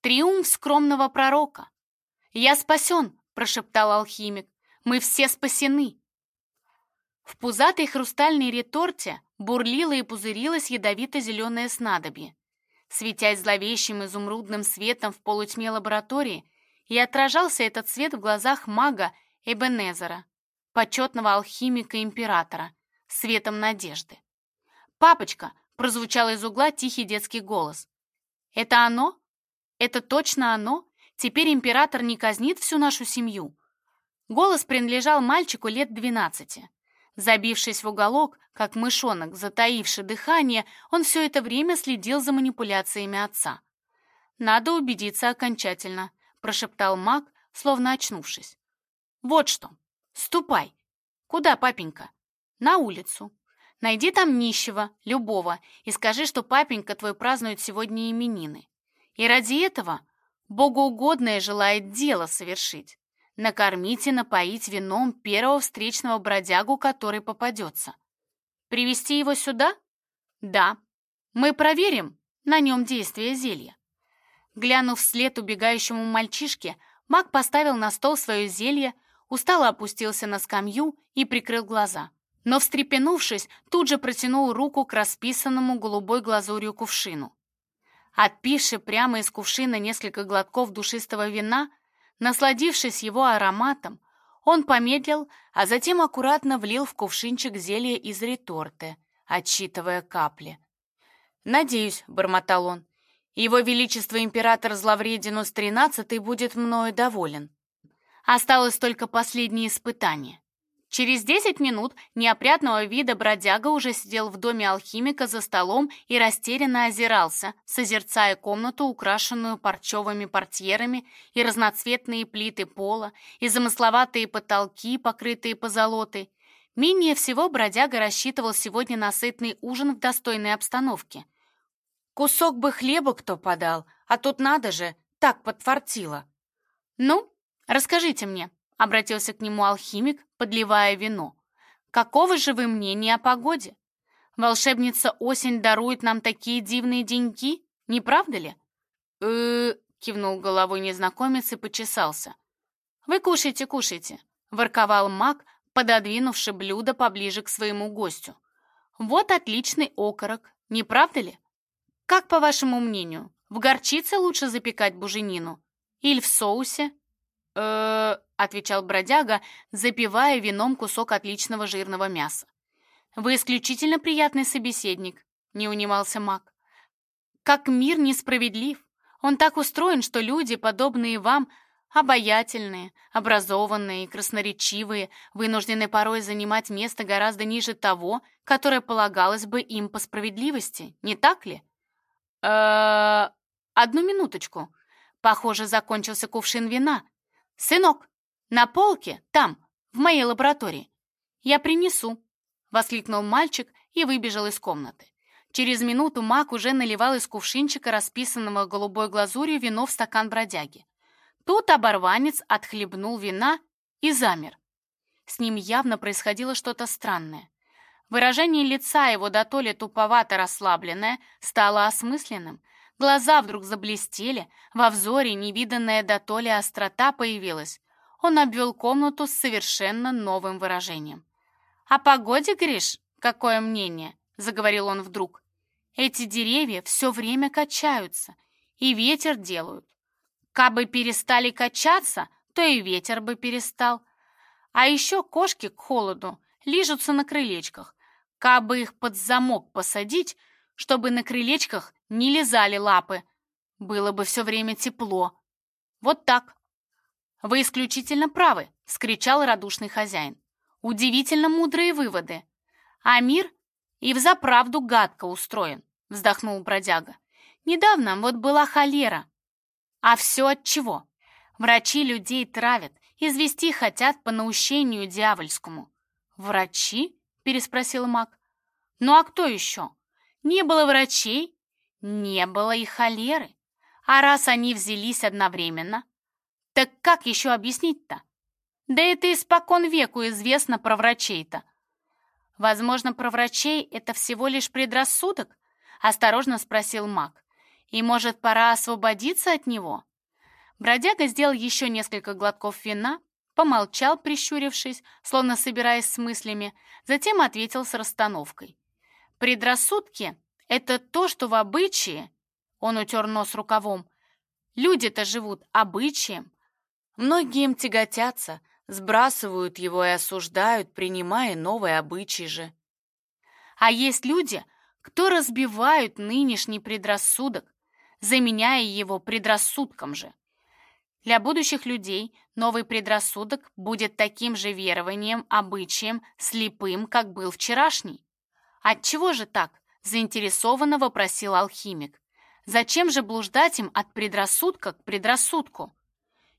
Триумф скромного пророка. «Я спасен!» — прошептал алхимик. «Мы все спасены!» В пузатой хрустальной реторте бурлило и пузырилось ядовито-зеленое снадобье. Светясь зловещим изумрудным светом в полутьме лаборатории, и отражался этот свет в глазах мага Эбенезера, почетного алхимика-императора, светом надежды. «Папочка!» — прозвучал из угла тихий детский голос. «Это оно? Это точно оно? Теперь император не казнит всю нашу семью?» Голос принадлежал мальчику лет двенадцати. Забившись в уголок, как мышонок, затаивший дыхание, он все это время следил за манипуляциями отца. «Надо убедиться окончательно», — прошептал маг, словно очнувшись. «Вот что. Ступай. Куда, папенька?» «На улицу. Найди там нищего, любого, и скажи, что папенька твой празднует сегодня именины. И ради этого богоугодное желает дело совершить накормить и напоить вином первого встречного бродягу, который попадется. Привести его сюда? Да. Мы проверим на нем действие зелья. Глянув вслед убегающему мальчишке, маг поставил на стол свое зелье, устало опустился на скамью и прикрыл глаза. Но, встрепенувшись, тут же протянул руку к расписанному голубой глазурью кувшину. Отпивши прямо из кувшина несколько глотков душистого вина, Насладившись его ароматом, он помедлил, а затем аккуратно влил в кувшинчик зелье из реторты, отсчитывая капли. «Надеюсь», — бормотал он, — «его величество император Зловрединус XIII будет мною доволен. Осталось только последнее испытание. Через десять минут неопрятного вида бродяга уже сидел в доме алхимика за столом и растерянно озирался, созерцая комнату, украшенную парчевыми портьерами и разноцветные плиты пола, и замысловатые потолки, покрытые позолотой. Менее всего бродяга рассчитывал сегодня на сытный ужин в достойной обстановке. Кусок бы хлеба кто подал, а тут надо же, так подфартило. «Ну, расскажите мне», Обратился к нему алхимик, подливая вино. «Какого же вы мнения о погоде? Волшебница осень дарует нам такие дивные деньки, не правда ли?» э кивнул головой незнакомец и почесался. «Вы кушайте, кушайте», — ворковал маг, пододвинувший блюдо поближе к своему гостю. «Вот отличный окорок, не правда ли? Как, по вашему мнению, в горчице лучше запекать буженину? Или в соусе?» Э отвечал бродяга, запивая вином кусок отличного жирного мяса. «Вы исключительно приятный собеседник», — не унимался маг. «Как мир несправедлив. Он так устроен, что люди, подобные вам, обаятельные, образованные и красноречивые, вынуждены порой занимать место гораздо ниже того, которое полагалось бы им по справедливости, не так ли?» э одну минуточку. Похоже, закончился кувшин вина. «Сынок, на полке, там, в моей лаборатории. Я принесу, воскликнул мальчик и выбежал из комнаты. Через минуту маг уже наливал из кувшинчика, расписанного голубой глазурью, вино в стакан бродяги. Тут оборванец отхлебнул вина и замер. С ним явно происходило что-то странное. Выражение лица его до то ли туповато расслабленное стало осмысленным. Глаза вдруг заблестели, во взоре невиданная до то ли острота появилась он обвел комнату с совершенно новым выражением. «О погоде, Гриш, какое мнение?» — заговорил он вдруг. «Эти деревья все время качаются, и ветер делают. Кабы перестали качаться, то и ветер бы перестал. А еще кошки к холоду лижутся на крылечках. Кабы их под замок посадить, чтобы на крылечках не лизали лапы, было бы все время тепло. Вот так. «Вы исключительно правы!» — вскричал радушный хозяин. «Удивительно мудрые выводы. А мир и взаправду гадко устроен», — вздохнул бродяга. «Недавно вот была холера. А все от чего? Врачи людей травят, извести хотят по наущению дьявольскому». «Врачи?» — переспросил маг. «Ну а кто еще? Не было врачей, не было и холеры. А раз они взялись одновременно, так как еще объяснить-то? Да это испокон веку известно про врачей-то. Возможно, про врачей это всего лишь предрассудок? Осторожно спросил маг. И, может, пора освободиться от него? Бродяга сделал еще несколько глотков вина, помолчал, прищурившись, словно собираясь с мыслями, затем ответил с расстановкой. «Предрассудки — это то, что в обычае...» Он утер нос рукавом. «Люди-то живут обычаем. Многие им тяготятся, сбрасывают его и осуждают, принимая новые обычаи же. А есть люди, кто разбивают нынешний предрассудок, заменяя его предрассудком же. Для будущих людей новый предрассудок будет таким же верованием, обычаем, слепым, как был вчерашний. Отчего же так? Заинтересованно вопросил алхимик. Зачем же блуждать им от предрассудка к предрассудку?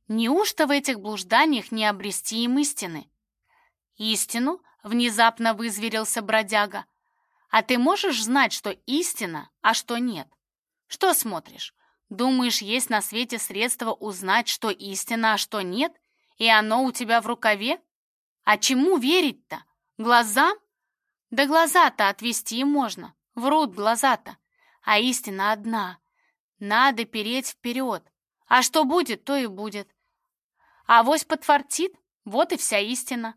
Неужто в этих блужданиях не обрести им истины? Истину? Внезапно вызверился бродяга. А ты можешь знать, что истина, а что нет? Что смотришь? Думаешь, есть на свете средства узнать, что истина, а что нет? И оно у тебя в рукаве? А чему верить-то? Глазам? Да глаза-то отвести можно. Врут глаза-то. А истина одна. Надо переть вперед. А что будет, то и будет. А вось подфартит, вот и вся истина.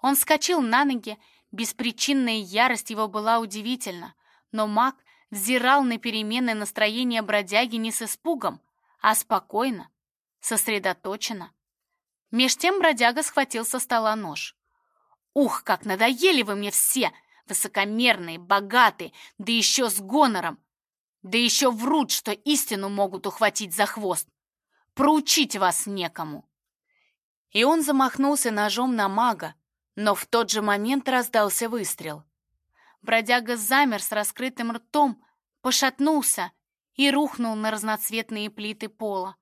Он вскочил на ноги, беспричинная ярость его была удивительна, но маг взирал на перемены настроения бродяги не с испугом, а спокойно, сосредоточенно. Меж тем бродяга схватил со стола нож. «Ух, как надоели вы мне все! Высокомерные, богатые, да еще с гонором! Да еще врут, что истину могут ухватить за хвост! Проучить вас некому!» И он замахнулся ножом на мага, но в тот же момент раздался выстрел. Бродяга замер с раскрытым ртом, пошатнулся и рухнул на разноцветные плиты пола.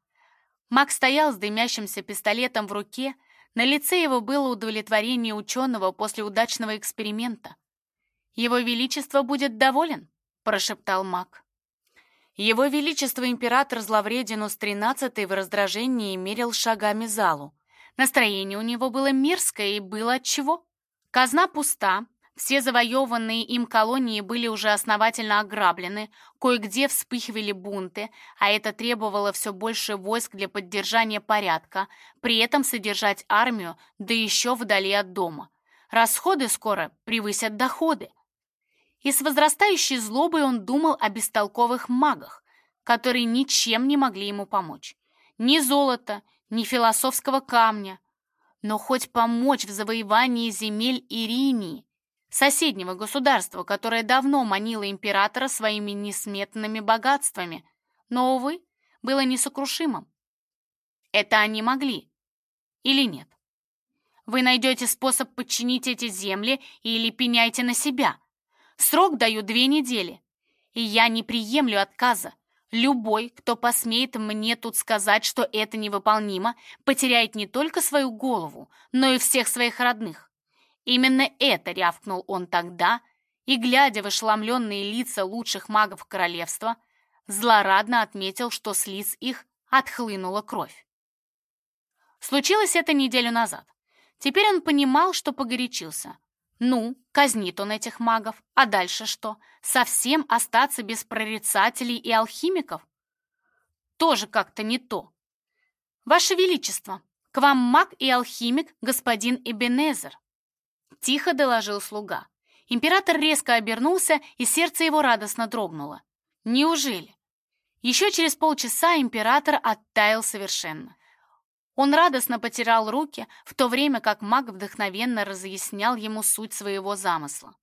Маг стоял с дымящимся пистолетом в руке, на лице его было удовлетворение ученого после удачного эксперимента. «Его Величество будет доволен», — прошептал маг. Его Величество император Зловрединус XIII в раздражении мерил шагами залу. Настроение у него было мерзкое и было отчего. Казна пуста, все завоеванные им колонии были уже основательно ограблены, кое-где вспыхивали бунты, а это требовало все больше войск для поддержания порядка, при этом содержать армию, да еще вдали от дома. Расходы скоро превысят доходы. И с возрастающей злобой он думал о бестолковых магах, которые ничем не могли ему помочь. Ни золото, ни философского камня, но хоть помочь в завоевании земель Иринии, соседнего государства, которое давно манило императора своими несметными богатствами, но, увы, было несокрушимым. Это они могли. Или нет? Вы найдете способ подчинить эти земли или пеняйте на себя. Срок даю две недели, и я не приемлю отказа. Любой, кто посмеет мне тут сказать, что это невыполнимо, потеряет не только свою голову, но и всех своих родных. Именно это рявкнул он тогда, и, глядя в ошеломленные лица лучших магов королевства, злорадно отметил, что с лиц их отхлынула кровь. Случилось это неделю назад. Теперь он понимал, что погорячился. Ну, казнит он этих магов. А дальше что? Совсем остаться без прорицателей и алхимиков? Тоже как-то не то. Ваше Величество, к вам маг и алхимик господин Эбенезер. Тихо доложил слуга. Император резко обернулся, и сердце его радостно дрогнуло. Неужели? Еще через полчаса император оттаял совершенно. Он радостно потирал руки, в то время как маг вдохновенно разъяснял ему суть своего замысла.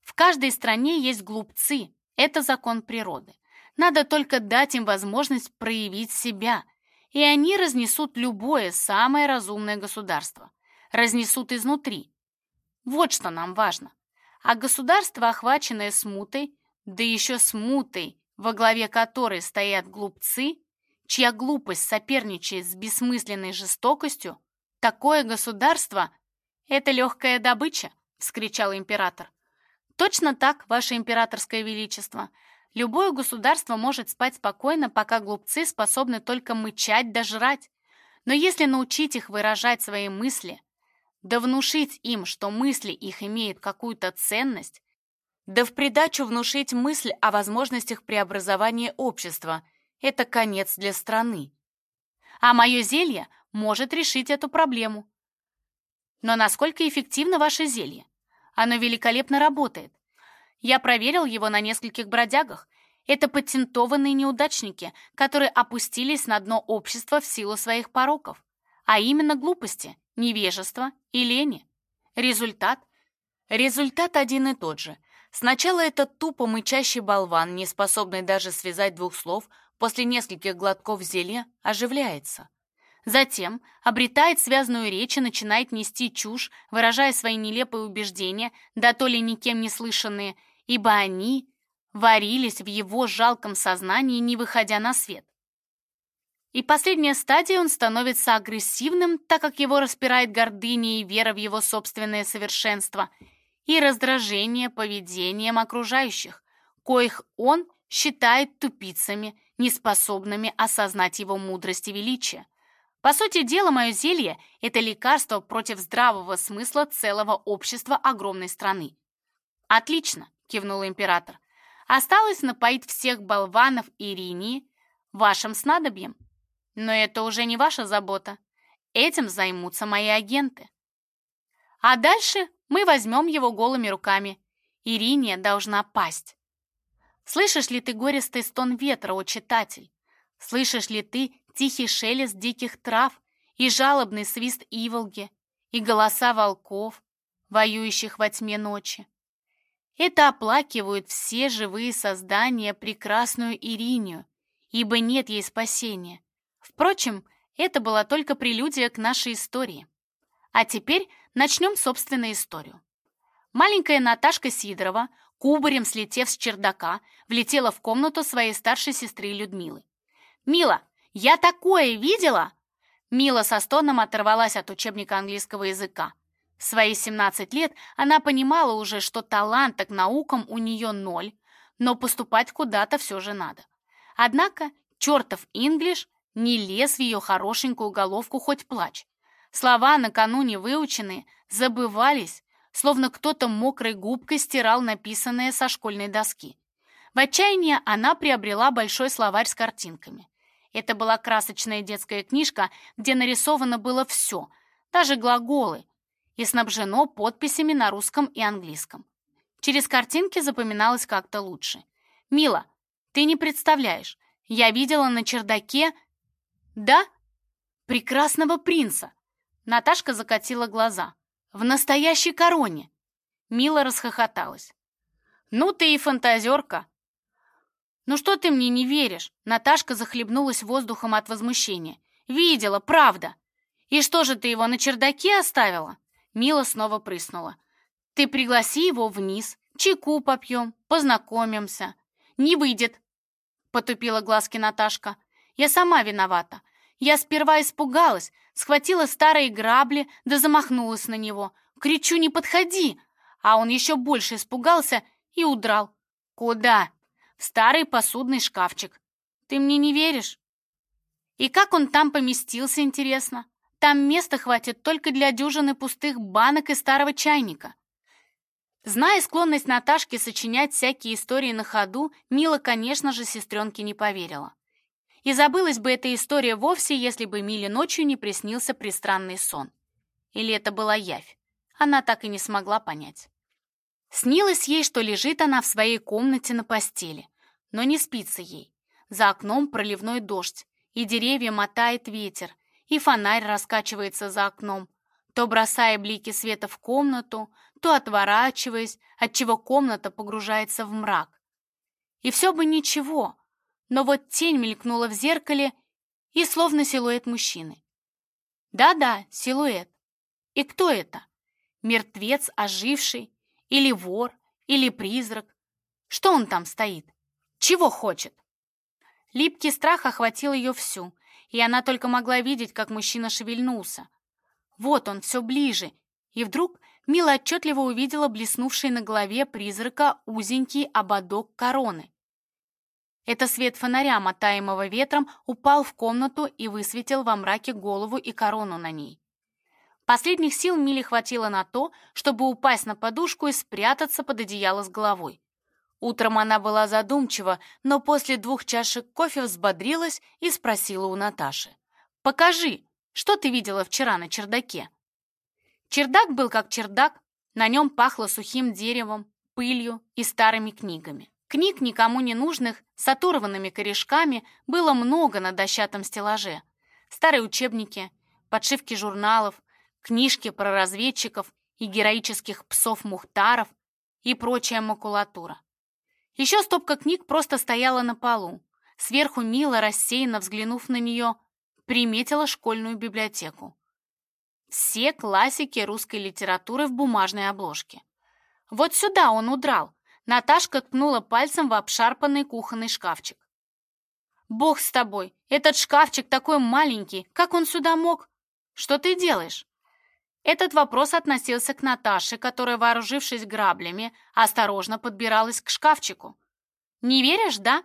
В каждой стране есть глупцы, это закон природы. Надо только дать им возможность проявить себя, и они разнесут любое самое разумное государство. Разнесут изнутри. Вот что нам важно. А государство, охваченное смутой, да еще смутой, во главе которой стоят глупцы, чья глупость соперничает с бессмысленной жестокостью, такое государство — это легкая добыча, — вскричал император. Точно так, ваше императорское величество. Любое государство может спать спокойно, пока глупцы способны только мычать да жрать. Но если научить их выражать свои мысли, да внушить им, что мысли их имеют какую-то ценность, Да в придачу внушить мысль о возможностях преобразования общества. Это конец для страны. А мое зелье может решить эту проблему. Но насколько эффективно ваше зелье? Оно великолепно работает. Я проверил его на нескольких бродягах. Это патентованные неудачники, которые опустились на дно общества в силу своих пороков, а именно глупости, невежества и лени. Результат? Результат один и тот же. Сначала этот тупо мычащий болван, не способный даже связать двух слов, после нескольких глотков зелья оживляется. Затем обретает связанную речь и начинает нести чушь, выражая свои нелепые убеждения, да то ли никем не слышанные, ибо они варились в его жалком сознании, не выходя на свет. И последняя стадия он становится агрессивным, так как его распирает гордыня и вера в его собственное совершенство, и раздражение поведением окружающих, коих он считает тупицами, неспособными осознать его мудрость и величие. По сути дела, мое зелье — это лекарство против здравого смысла целого общества огромной страны. «Отлично!» — кивнул император. «Осталось напоить всех болванов Иринии вашим снадобьем. Но это уже не ваша забота. Этим займутся мои агенты. А дальше мы возьмем его голыми руками. Ириния должна пасть. Слышишь ли ты гористый стон ветра, о читатель? Слышишь ли ты тихий шелест диких трав и жалобный свист иволги, и голоса волков, воюющих во тьме ночи? Это оплакивают все живые создания прекрасную Иринию, ибо нет ей спасения. Впрочем, это была только прелюдия к нашей истории. А теперь начнем собственную историю. Маленькая Наташка Сидорова кубарем слетев с чердака, влетела в комнату своей старшей сестры Людмилы. «Мила, я такое видела!» Мила со стоном оторвалась от учебника английского языка. В свои 17 лет она понимала уже, что таланта к наукам у нее ноль, но поступать куда-то все же надо. Однако чертов инглиш не лез в ее хорошенькую головку хоть плачь. Слова, накануне выученные, забывались, словно кто-то мокрой губкой стирал написанное со школьной доски. В отчаянии она приобрела большой словарь с картинками. Это была красочная детская книжка, где нарисовано было все, даже глаголы, и снабжено подписями на русском и английском. Через картинки запоминалось как-то лучше. «Мила, ты не представляешь, я видела на чердаке...» «Да? Прекрасного принца!» Наташка закатила глаза. В настоящей короне!» Мила расхохоталась. «Ну ты и фантазерка!» «Ну что ты мне не веришь?» Наташка захлебнулась воздухом от возмущения. «Видела, правда!» «И что же ты его на чердаке оставила?» Мила снова прыснула. «Ты пригласи его вниз, чайку попьем, познакомимся». «Не выйдет!» Потупила глазки Наташка. «Я сама виновата. Я сперва испугалась, схватила старые грабли, да замахнулась на него. Кричу, не подходи! А он еще больше испугался и удрал. Куда? В старый посудный шкафчик. Ты мне не веришь? И как он там поместился, интересно? Там места хватит только для дюжины пустых банок и старого чайника. Зная склонность Наташки сочинять всякие истории на ходу, Мила, конечно же, сестренке не поверила. И забылась бы эта история вовсе, если бы Миле ночью не приснился пристранный сон. Или это была явь? Она так и не смогла понять. Снилось ей, что лежит она в своей комнате на постели, но не спится ей. За окном проливной дождь, и деревья мотает ветер, и фонарь раскачивается за окном, то бросая блики света в комнату, то отворачиваясь, отчего комната погружается в мрак. И все бы ничего, но вот тень мелькнула в зеркале и словно силуэт мужчины. Да-да, силуэт. И кто это? Мертвец, оживший? Или вор? Или призрак? Что он там стоит? Чего хочет? Липкий страх охватил ее всю, и она только могла видеть, как мужчина шевельнулся. Вот он, все ближе, и вдруг Мила отчетливо увидела блеснувший на голове призрака узенький ободок короны. Это свет фонаря, мотаемого ветром, упал в комнату и высветил во мраке голову и корону на ней. Последних сил Миле хватило на то, чтобы упасть на подушку и спрятаться под одеяло с головой. Утром она была задумчива, но после двух чашек кофе взбодрилась и спросила у Наташи. «Покажи, что ты видела вчера на чердаке?» Чердак был как чердак, на нем пахло сухим деревом, пылью и старыми книгами. Книг никому не нужных, с оторванными корешками, было много на дощатом стеллаже. Старые учебники, подшивки журналов, книжки про разведчиков и героических псов-мухтаров и прочая макулатура. Еще стопка книг просто стояла на полу. Сверху Мила, рассеянно взглянув на нее, приметила школьную библиотеку. Все классики русской литературы в бумажной обложке. Вот сюда он удрал. Наташка ткнула пальцем в обшарпанный кухонный шкафчик. «Бог с тобой! Этот шкафчик такой маленький! Как он сюда мог? Что ты делаешь?» Этот вопрос относился к Наташе, которая, вооружившись граблями, осторожно подбиралась к шкафчику. «Не веришь, да?»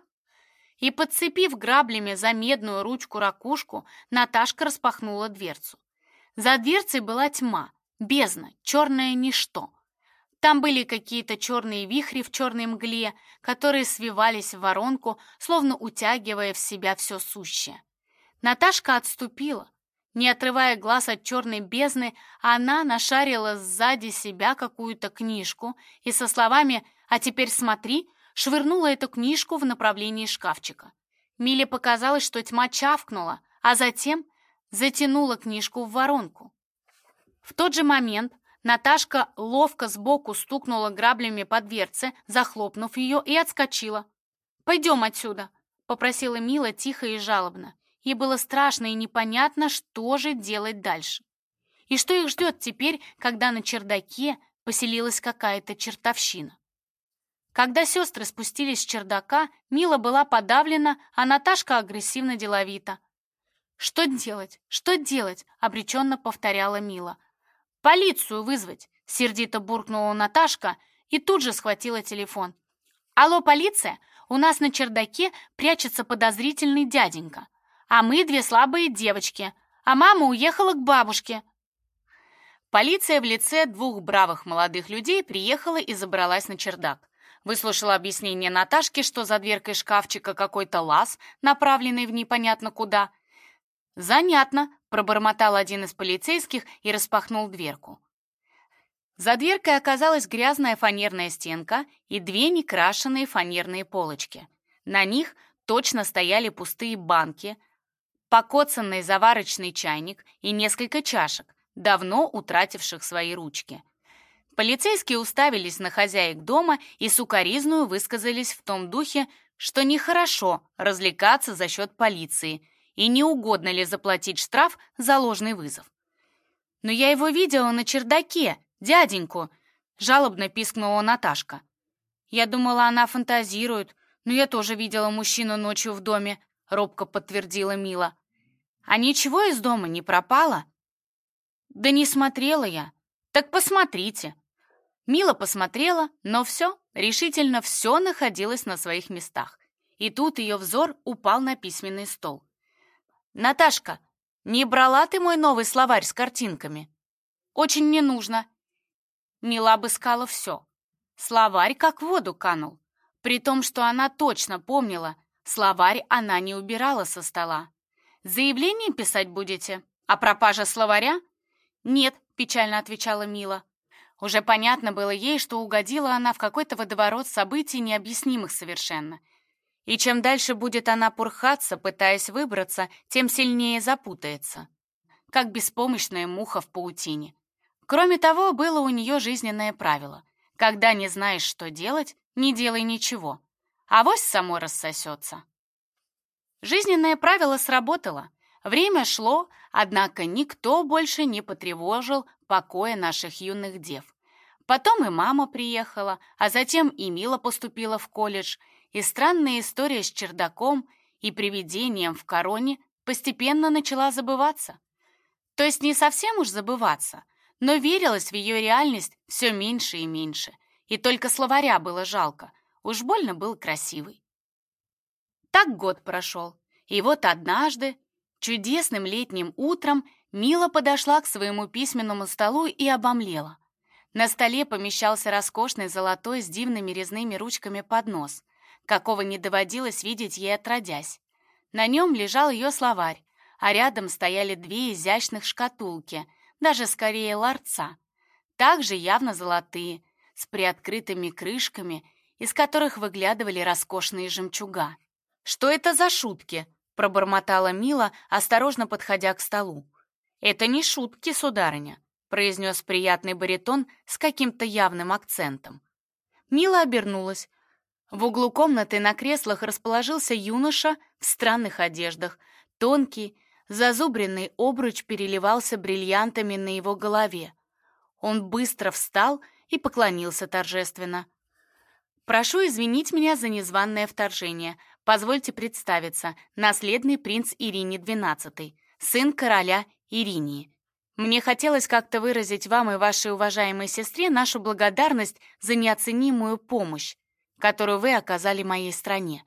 И, подцепив граблями за медную ручку-ракушку, Наташка распахнула дверцу. За дверцей была тьма, бездна, черное ничто. Там были какие-то черные вихри в черной мгле, которые свивались в воронку, словно утягивая в себя все сущее. Наташка отступила, не отрывая глаз от черной бездны, она нашарила сзади себя какую-то книжку и со словами «А теперь смотри» швырнула эту книжку в направлении шкафчика. Миле показалось, что тьма чавкнула, а затем затянула книжку в воронку. В тот же момент Наташка ловко сбоку стукнула граблями по дверце, захлопнув ее, и отскочила. «Пойдем отсюда», — попросила Мила тихо и жалобно. Ей было страшно и непонятно, что же делать дальше. И что их ждет теперь, когда на чердаке поселилась какая-то чертовщина. Когда сестры спустились с чердака, Мила была подавлена, а Наташка агрессивно деловита. «Что делать? Что делать?» — обреченно повторяла Мила. «Полицию вызвать!» — сердито буркнула Наташка и тут же схватила телефон. «Алло, полиция! У нас на чердаке прячется подозрительный дяденька а мы две слабые девочки, а мама уехала к бабушке». Полиция в лице двух бравых молодых людей приехала и забралась на чердак. Выслушала объяснение Наташки, что за дверкой шкафчика какой-то лаз, направленный в непонятно куда. «Занятно», — пробормотал один из полицейских и распахнул дверку. За дверкой оказалась грязная фанерная стенка и две некрашенные фанерные полочки. На них точно стояли пустые банки, покоцанный заварочный чайник и несколько чашек, давно утративших свои ручки. Полицейские уставились на хозяек дома и сукоризную высказались в том духе, что нехорошо развлекаться за счет полиции и не угодно ли заплатить штраф за ложный вызов. «Но я его видела на чердаке, дяденьку!» — жалобно пискнула Наташка. «Я думала, она фантазирует, но я тоже видела мужчину ночью в доме», — робко подтвердила Мила. А ничего из дома не пропало? Да не смотрела я. Так посмотрите. Мила посмотрела, но все, решительно все находилось на своих местах. И тут ее взор упал на письменный стол. «Наташка, не брала ты мой новый словарь с картинками?» «Очень не нужно». Мила обыскала все. Словарь как в воду канул. При том, что она точно помнила, словарь она не убирала со стола. «Заявление писать будете? А пропажа словаря?» «Нет», — печально отвечала Мила. Уже понятно было ей, что угодила она в какой-то водоворот событий, необъяснимых совершенно. И чем дальше будет она пурхаться, пытаясь выбраться, тем сильнее запутается. Как беспомощная муха в паутине. Кроме того, было у нее жизненное правило. Когда не знаешь, что делать, не делай ничего. Авось само рассосется. Жизненное правило сработало. Время шло, однако никто больше не потревожил покоя наших юных дев. Потом и мама приехала, а затем и Мила поступила в колледж, и странная история с чердаком и привидением в короне постепенно начала забываться. То есть не совсем уж забываться, но верилось в ее реальность все меньше и меньше, и только словаря было жалко, уж больно был красивый. Так год прошел. И вот однажды, чудесным летним утром, Мила подошла к своему письменному столу и обомлела. На столе помещался роскошный золотой с дивными резными ручками поднос, какого не доводилось видеть ей отродясь. На нем лежал ее словарь, а рядом стояли две изящных шкатулки, даже скорее ларца, также явно золотые, с приоткрытыми крышками, из которых выглядывали роскошные жемчуга. «Что это за шутки?» — пробормотала Мила, осторожно подходя к столу. «Это не шутки, сударыня», — произнес приятный баритон с каким-то явным акцентом. Мила обернулась. В углу комнаты на креслах расположился юноша в странных одеждах. Тонкий, зазубренный обруч переливался бриллиантами на его голове. Он быстро встал и поклонился торжественно. «Прошу извинить меня за незваное вторжение. Позвольте представиться, наследный принц Ирине XII, сын короля Иринии. Мне хотелось как-то выразить вам и вашей уважаемой сестре нашу благодарность за неоценимую помощь, которую вы оказали моей стране.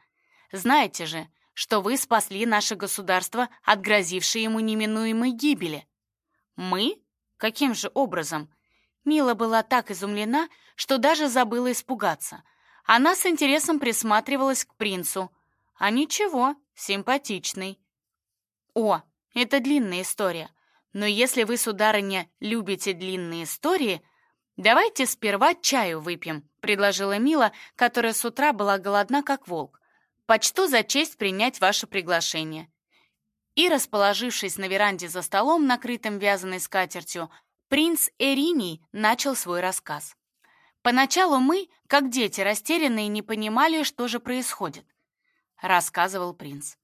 Знаете же, что вы спасли наше государство от грозившей ему неминуемой гибели. Мы? Каким же образом? Мила была так изумлена, что даже забыла испугаться. Она с интересом присматривалась к принцу. А ничего, симпатичный. О, это длинная история. Но если вы, сударыня, любите длинные истории, давайте сперва чаю выпьем, предложила Мила, которая с утра была голодна, как волк. Почту за честь принять ваше приглашение. И, расположившись на веранде за столом, накрытым вязаной скатертью, принц Эриний начал свой рассказ. «Поначалу мы, как дети, растерянные, не понимали, что же происходит», — рассказывал принц.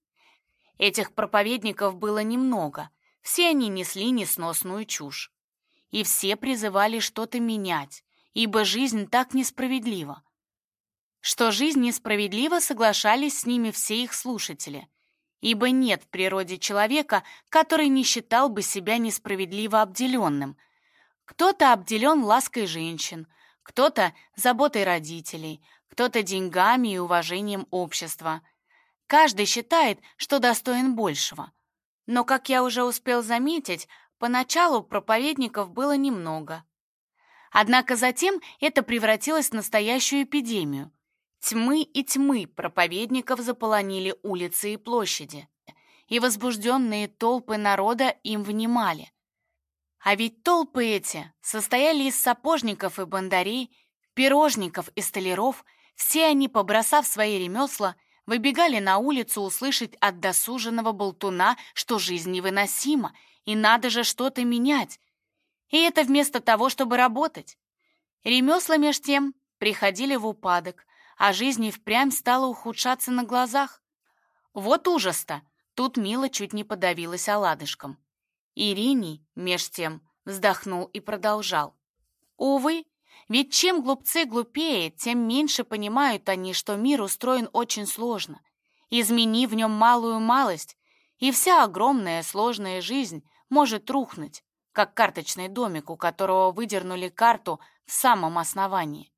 Этих проповедников было немного, все они несли несносную чушь. И все призывали что-то менять, ибо жизнь так несправедлива. Что жизнь несправедлива, соглашались с ними все их слушатели — ибо нет в природе человека, который не считал бы себя несправедливо обделенным, кто-то обделен лаской женщин, кто-то заботой родителей, кто-то деньгами и уважением общества. Каждый считает, что достоин большего. Но, как я уже успел заметить, поначалу проповедников было немного. Однако затем это превратилось в настоящую эпидемию. Тьмы и тьмы проповедников заполонили улицы и площади, и возбужденные толпы народа им внимали. А ведь толпы эти состояли из сапожников и бандарей, пирожников и столяров, все они, побросав свои ремесла, выбегали на улицу услышать от досуженного болтуна, что жизнь невыносима, и надо же что-то менять. И это вместо того, чтобы работать. Ремесла меж тем приходили в упадок, а жизнь и впрямь стала ухудшаться на глазах. Вот ужас-то! Тут Мила чуть не подавилась оладышком. Ириний, меж тем, вздохнул и продолжал. Увы, ведь чем глупцы глупее, тем меньше понимают они, что мир устроен очень сложно. Измени в нем малую малость, и вся огромная сложная жизнь может рухнуть, как карточный домик, у которого выдернули карту в самом основании.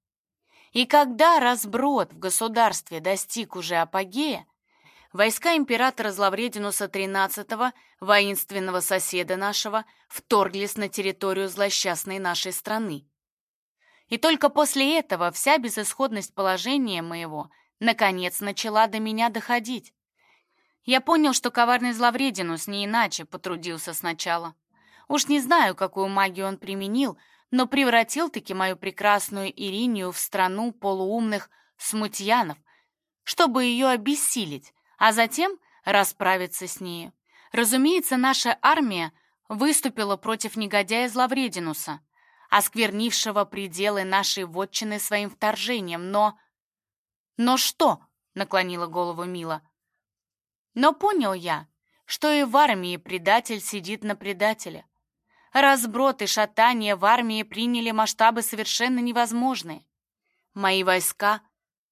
И когда разброд в государстве достиг уже апогея, Войска императора Зловрединуса XIII, воинственного соседа нашего, вторглись на территорию злосчастной нашей страны. И только после этого вся безысходность положения моего наконец начала до меня доходить. Я понял, что коварный Зловрединус не иначе потрудился сначала. Уж не знаю, какую магию он применил, но превратил-таки мою прекрасную Иринию в страну полуумных смутьянов, чтобы ее обессилить, а затем расправиться с нею. Разумеется, наша армия выступила против негодяя Зловрединуса, осквернившего пределы нашей вотчины своим вторжением, но... «Но что?» — наклонила голову Мила. «Но понял я, что и в армии предатель сидит на предателе. Разброд и шатание в армии приняли масштабы совершенно невозможные. Мои войска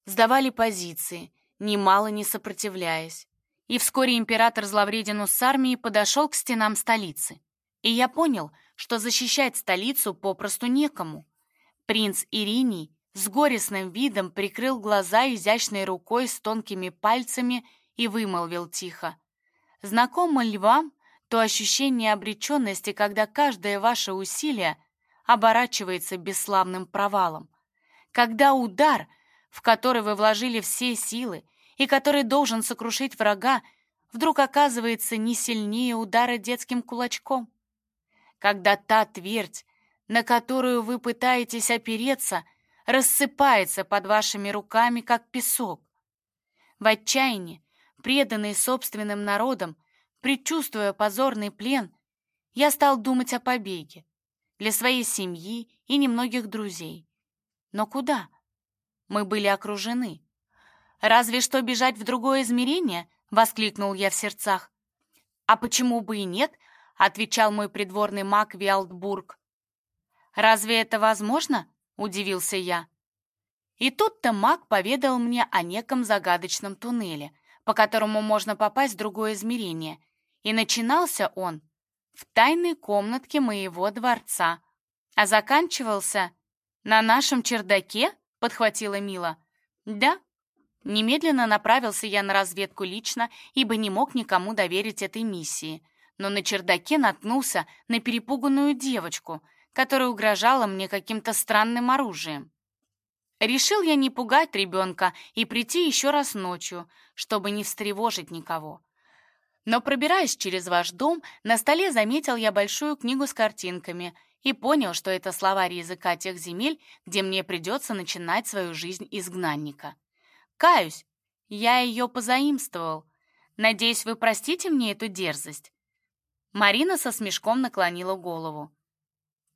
сдавали позиции, немало не сопротивляясь. И вскоре император Зловрединус с армией подошел к стенам столицы. И я понял, что защищать столицу попросту некому. Принц Ириний с горестным видом прикрыл глаза изящной рукой с тонкими пальцами и вымолвил тихо. «Знакомо ли вам, то ощущение обреченности, когда каждое ваше усилие оборачивается бесславным провалом. Когда удар, в который вы вложили все силы и который должен сокрушить врага, вдруг оказывается не сильнее удара детским кулачком. Когда та твердь, на которую вы пытаетесь опереться, рассыпается под вашими руками, как песок. В отчаянии, преданный собственным народом, предчувствуя позорный плен, я стал думать о побеге для своей семьи и немногих друзей. Но куда? Мы были окружены. «Разве что бежать в другое измерение?» — воскликнул я в сердцах. «А почему бы и нет?» — отвечал мой придворный маг Виалдбург. «Разве это возможно?» — удивился я. И тут-то маг поведал мне о неком загадочном туннеле, по которому можно попасть в другое измерение. И начинался он в тайной комнатке моего дворца, а заканчивался на нашем чердаке, подхватила Мила. Да, Немедленно направился я на разведку лично, ибо не мог никому доверить этой миссии. Но на чердаке наткнулся на перепуганную девочку, которая угрожала мне каким-то странным оружием. Решил я не пугать ребенка и прийти еще раз ночью, чтобы не встревожить никого. Но пробираясь через ваш дом, на столе заметил я большую книгу с картинками и понял, что это словарь языка тех земель, где мне придется начинать свою жизнь изгнанника. Каюсь, я ее позаимствовал. Надеюсь, вы простите мне эту дерзость?» Марина со смешком наклонила голову.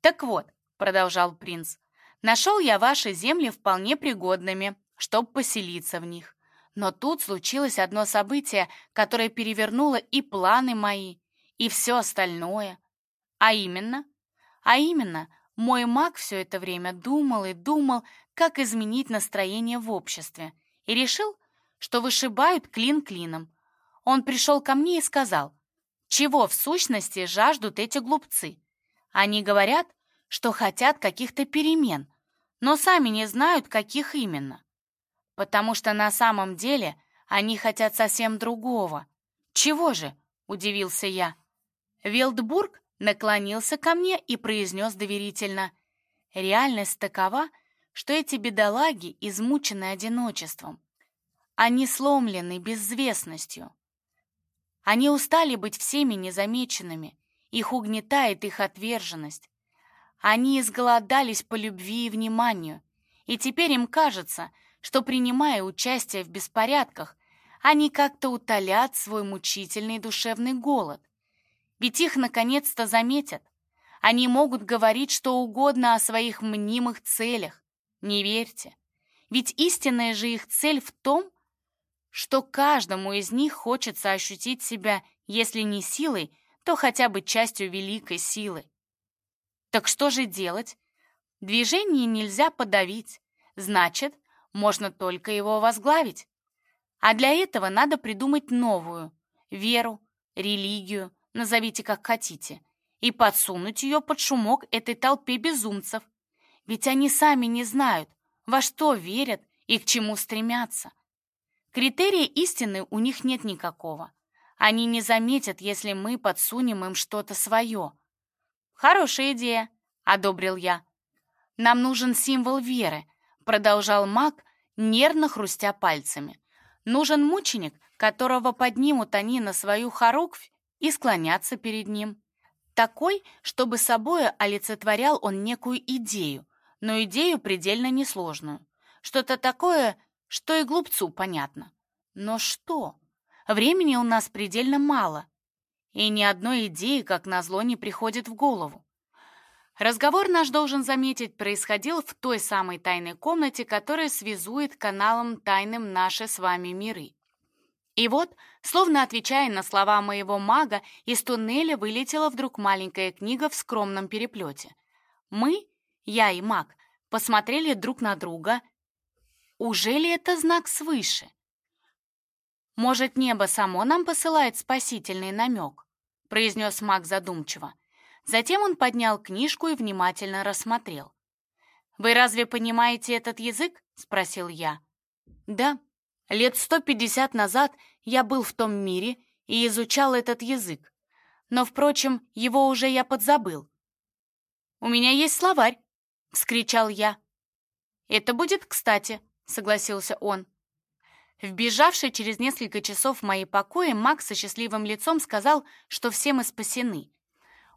«Так вот», — продолжал принц, «нашел я ваши земли вполне пригодными, чтобы поселиться в них. Но тут случилось одно событие, которое перевернуло и планы мои, и все остальное. А именно, а именно, мой маг все это время думал и думал, как изменить настроение в обществе — и решил, что вышибают клин клином. Он пришел ко мне и сказал, чего в сущности жаждут эти глупцы. Они говорят, что хотят каких-то перемен, но сами не знают, каких именно. Потому что на самом деле они хотят совсем другого. Чего же? Удивился я. Вилдбург наклонился ко мне и произнес доверительно. Реальность такова, что эти бедолаги измучены одиночеством. Они сломлены безвестностью. Они устали быть всеми незамеченными. Их угнетает их отверженность. Они изголодались по любви и вниманию. И теперь им кажется, что, принимая участие в беспорядках, они как-то утолят свой мучительный душевный голод. Ведь их наконец-то заметят. Они могут говорить что угодно о своих мнимых целях, не верьте. Ведь истинная же их цель в том, что каждому из них хочется ощутить себя, если не силой, то хотя бы частью великой силы. Так что же делать? Движение нельзя подавить, значит, можно только его возглавить. А для этого надо придумать новую веру, религию, назовите как хотите, и подсунуть ее под шумок этой толпе безумцев, ведь они сами не знают, во что верят и к чему стремятся. Критерия истины у них нет никакого. Они не заметят, если мы подсунем им что-то свое. «Хорошая идея», — одобрил я. «Нам нужен символ веры», — продолжал маг, нервно хрустя пальцами. «Нужен мученик, которого поднимут они на свою хоруквь и склонятся перед ним. Такой, чтобы собой олицетворял он некую идею, но идею предельно несложную. Что-то такое, что и глупцу понятно. Но что? Времени у нас предельно мало, и ни одной идеи, как назло, не приходит в голову. Разговор наш, должен заметить, происходил в той самой тайной комнате, которая связует каналом тайным наши с вами миры. И вот, словно отвечая на слова моего мага, из туннеля вылетела вдруг маленькая книга в скромном переплете. Мы, я и маг, посмотрели друг на друга. Уже ли это знак свыше? Может, небо само нам посылает спасительный намек? произнес маг задумчиво. Затем он поднял книжку и внимательно рассмотрел. «Вы разве понимаете этот язык?» — спросил я. «Да. Лет сто пятьдесят назад я был в том мире и изучал этот язык. но, впрочем, его уже я подзабыл. «У меня есть словарь!» — вскричал я. «Это будет кстати», — согласился он. Вбежавший через несколько часов в мои покои, Макс со счастливым лицом сказал, что все мы спасены.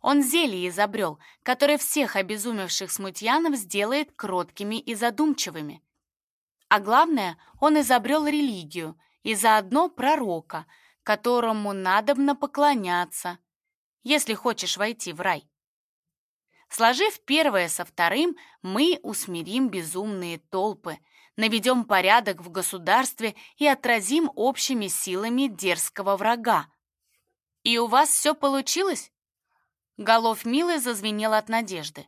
Он зелье изобрел, которое всех обезумевших смутьянов сделает кроткими и задумчивыми. А главное, он изобрел религию и заодно пророка, которому надобно поклоняться, если хочешь войти в рай. Сложив первое со вторым, мы усмирим безумные толпы, наведем порядок в государстве и отразим общими силами дерзкого врага. И у вас все получилось? Голов Милы зазвенел от надежды.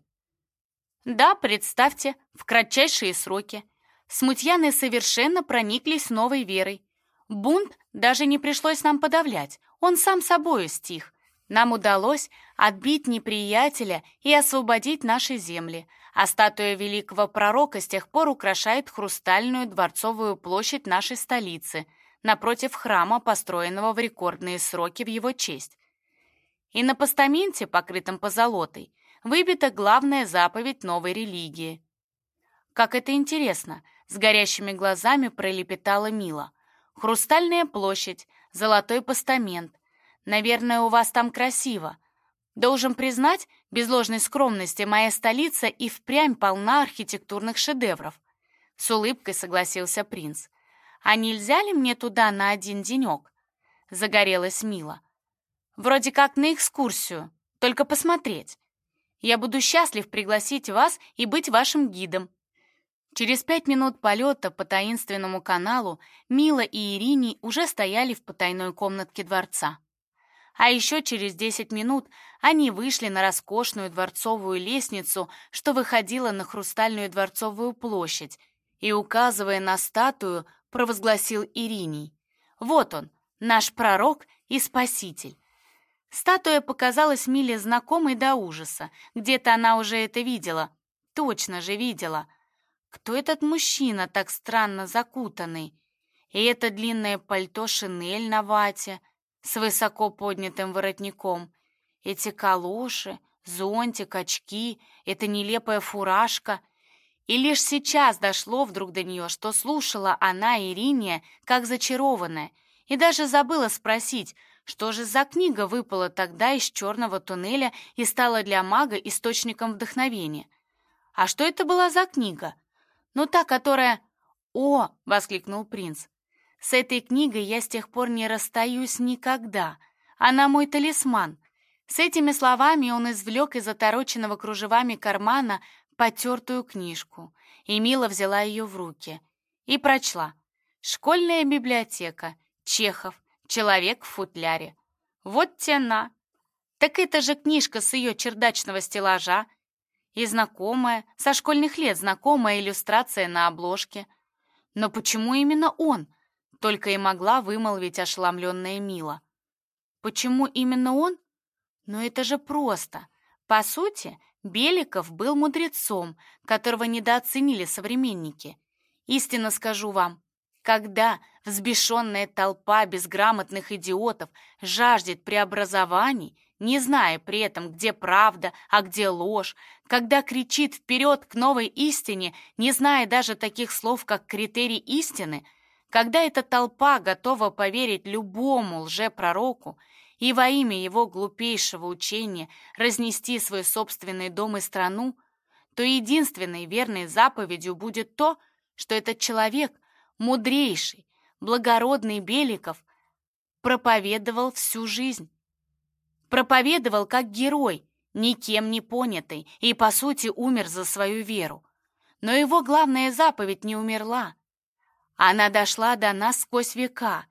Да, представьте, в кратчайшие сроки. Смутьяны совершенно прониклись новой верой. Бунт даже не пришлось нам подавлять, он сам собою стих. Нам удалось отбить неприятеля и освободить наши земли, а статуя великого пророка с тех пор украшает хрустальную дворцовую площадь нашей столицы, напротив храма, построенного в рекордные сроки в его честь. И на постаменте, покрытом позолотой, выбита главная заповедь новой религии. Как это интересно, с горящими глазами пролепетала Мила. Хрустальная площадь, золотой постамент, Наверное, у вас там красиво. Должен признать, без ложной скромности, моя столица и впрямь полна архитектурных шедевров. С улыбкой согласился принц. А нельзя ли мне туда на один денек? Загорелась Мила. Вроде как на экскурсию, только посмотреть. Я буду счастлив пригласить вас и быть вашим гидом. Через пять минут полета по таинственному каналу Мила и Ирине уже стояли в потайной комнатке дворца. А еще через 10 минут они вышли на роскошную дворцовую лестницу, что выходила на хрустальную дворцовую площадь, и, указывая на статую, провозгласил Ириней. «Вот он, наш пророк и спаситель». Статуя показалась Миле знакомой до ужаса. Где-то она уже это видела. Точно же видела. Кто этот мужчина, так странно закутанный? И это длинное пальто шинель на вате — с высоко поднятым воротником. Эти калоши, зонтик, очки, эта нелепая фуражка. И лишь сейчас дошло вдруг до нее, что слушала она Ирине как зачарованная, и даже забыла спросить, что же за книга выпала тогда из черного туннеля и стала для мага источником вдохновения. А что это была за книга? Ну, та, которая... «О!» — воскликнул принц. С этой книгой я с тех пор не расстаюсь никогда. Она мой талисман. С этими словами он извлек из отороченного кружевами кармана потертую книжку, и Мила взяла ее в руки и прочла. «Школьная библиотека. Чехов. Человек в футляре. Вот тена. Так это же книжка с ее чердачного стеллажа. И знакомая, со школьных лет знакомая иллюстрация на обложке. Но почему именно он? Только и могла вымолвить ошеломленная Мила. Почему именно он? Но это же просто. По сути, Беликов был мудрецом, которого недооценили современники. Истинно скажу вам, когда взбешенная толпа безграмотных идиотов жаждет преобразований, не зная при этом, где правда, а где ложь, когда кричит вперед к новой истине, не зная даже таких слов, как критерий истины – когда эта толпа готова поверить любому лжепророку и во имя его глупейшего учения разнести свой собственный дом и страну, то единственной верной заповедью будет то, что этот человек, мудрейший, благородный Беликов, проповедовал всю жизнь. Проповедовал как герой, никем не понятый, и, по сути, умер за свою веру. Но его главная заповедь не умерла — она дошла до нас сквозь века.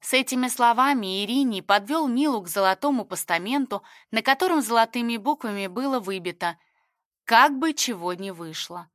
С этими словами Ириний подвел Милу к золотому постаменту, на котором золотыми буквами было выбито «Как бы чего не вышло».